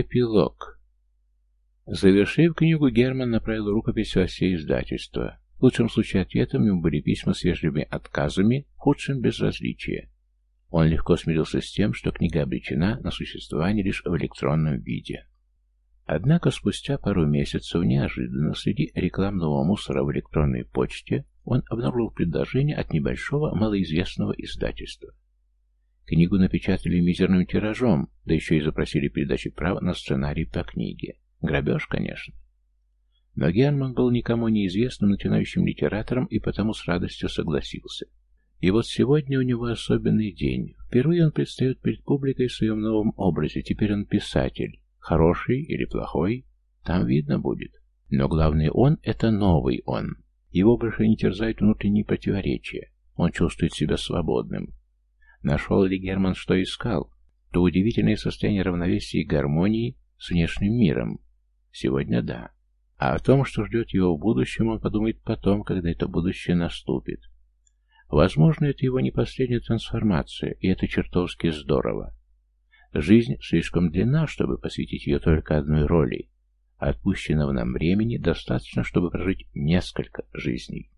Эпилог. Завершив книгу, Герман направил рукопись во все издательства. В лучшем случае ответом ему были письма с вежливыми отказами, в худшем — безразличие. Он легко смирился с тем, что книга обречена на существование лишь в электронном виде. Однако спустя пару месяцев неожиданно среди рекламного мусора в электронной почте он обнаружил предложение от небольшого малоизвестного издательства. Книгу напечатали мизерным тиражом, да еще и запросили передачи права на сценарий по книге. Грабеж, конечно. Но Герман был никому неизвестным начинающим литератором и потому с радостью согласился. И вот сегодня у него особенный день. Впервые он предстает перед публикой в своем новом образе. Теперь он писатель. Хороший или плохой, там видно будет. Но главный он — это новый он. Его больше не терзают внутренние противоречия. Он чувствует себя свободным. Нашел ли Герман, что искал? То удивительное состояние равновесия и гармонии с внешним миром. Сегодня да. А о том, что ждет его в будущем, он подумает потом, когда это будущее наступит. Возможно, это его не последняя трансформация, и это чертовски здорово. Жизнь слишком длинна, чтобы посвятить ее только одной роли. Отпущенного нам времени достаточно, чтобы прожить несколько жизней.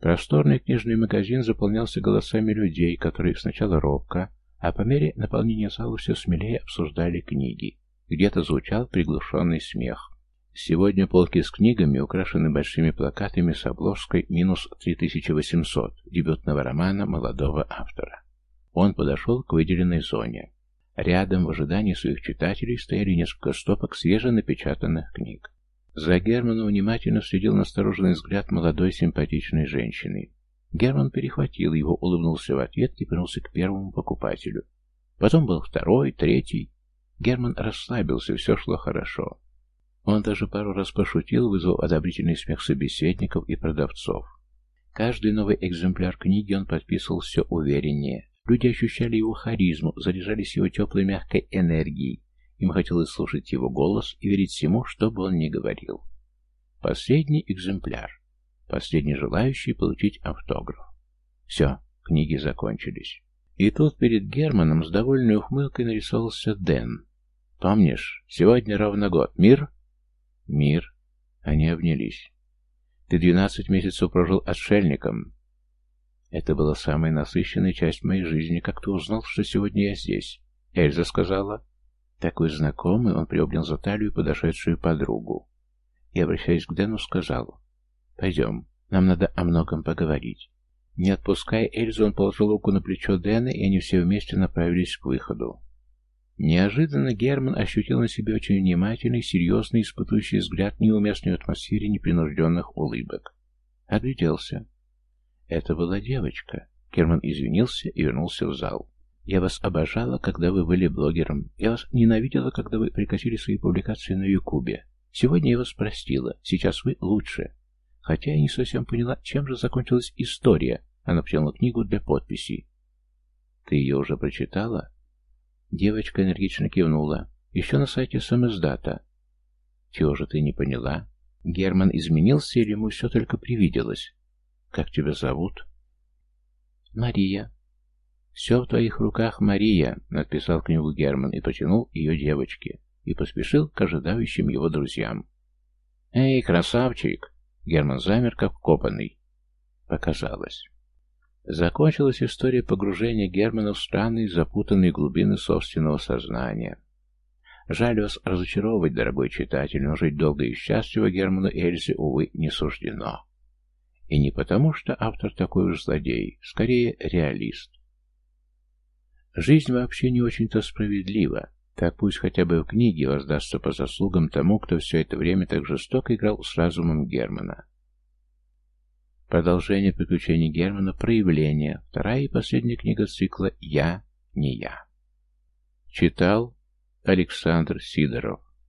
Просторный книжный магазин заполнялся голосами людей, которые сначала робко, а по мере наполнения зала все смелее обсуждали книги. Где-то звучал приглушенный смех. Сегодня полки с книгами украшены большими плакатами с обложкой «Минус 3800» дебютного романа молодого автора. Он подошел к выделенной зоне. Рядом, в ожидании своих читателей, стояли несколько стопок свеженапечатанных книг. За Германом внимательно следил настороженный взгляд молодой симпатичной женщины. Герман перехватил его, улыбнулся в ответ и вернулся к первому покупателю. Потом был второй, третий. Герман расслабился, все шло хорошо. Он даже пару раз пошутил, вызвал одобрительный смех собеседников и продавцов. Каждый новый экземпляр книги он подписывал все увереннее. Люди ощущали его харизму, заряжались его теплой мягкой энергией. Им хотелось слушать его голос и верить всему, что бы он ни говорил. Последний экземпляр. Последний желающий получить автограф. Все, книги закончились. И тут перед Германом с довольной ухмылкой нарисовался Дэн. «Помнишь, сегодня ровно год. Мир?» «Мир». Они обнялись. «Ты двенадцать месяцев прожил отшельником. Это была самая насыщенная часть моей жизни. Как ты узнал, что сегодня я здесь? Эльза сказала. Такой знакомый, он приобнял за талию подошедшую подругу. И, обращаясь к Дэну, сказал. Пойдем, нам надо о многом поговорить. Не отпуская Эльзу, он положил руку на плечо Дэна, и они все вместе направились к выходу. Неожиданно Герман ощутил на себе очень внимательный, серьезный, испытующий взгляд в неуместной атмосфере непринужденных улыбок. Огляделся. Это была девочка. Керман извинился и вернулся в зал. Я вас обожала, когда вы были блогером. Я вас ненавидела, когда вы прекратили свои публикации на Ютубе. Сегодня я вас простила. Сейчас вы лучше. Хотя я не совсем поняла, чем же закончилась история. Она потянула книгу для подписи. Ты ее уже прочитала? Девочка энергично кивнула. Еще на сайте самоздата. Чего же ты не поняла? Герман изменился или ему все только привиделось? Как тебя зовут? Мария. Все в твоих руках, Мария, написал книгу Герман и потянул ее девочке и поспешил к ожидающим его друзьям. Эй, красавчик! Герман замер, как вкопанный. Показалось. Закончилась история погружения Германа в странные запутанные глубины собственного сознания. Жаль вас разочаровывать, дорогой читатель, но жить долго и счастливо Герману Эльзе, увы, не суждено. И не потому, что автор такой уж злодей, скорее реалист. Жизнь вообще не очень-то справедлива, так пусть хотя бы в книге воздастся по заслугам тому, кто все это время так жестоко играл с разумом Германа. Продолжение приключений Германа, проявление, вторая и последняя книга цикла «Я, не я». Читал Александр Сидоров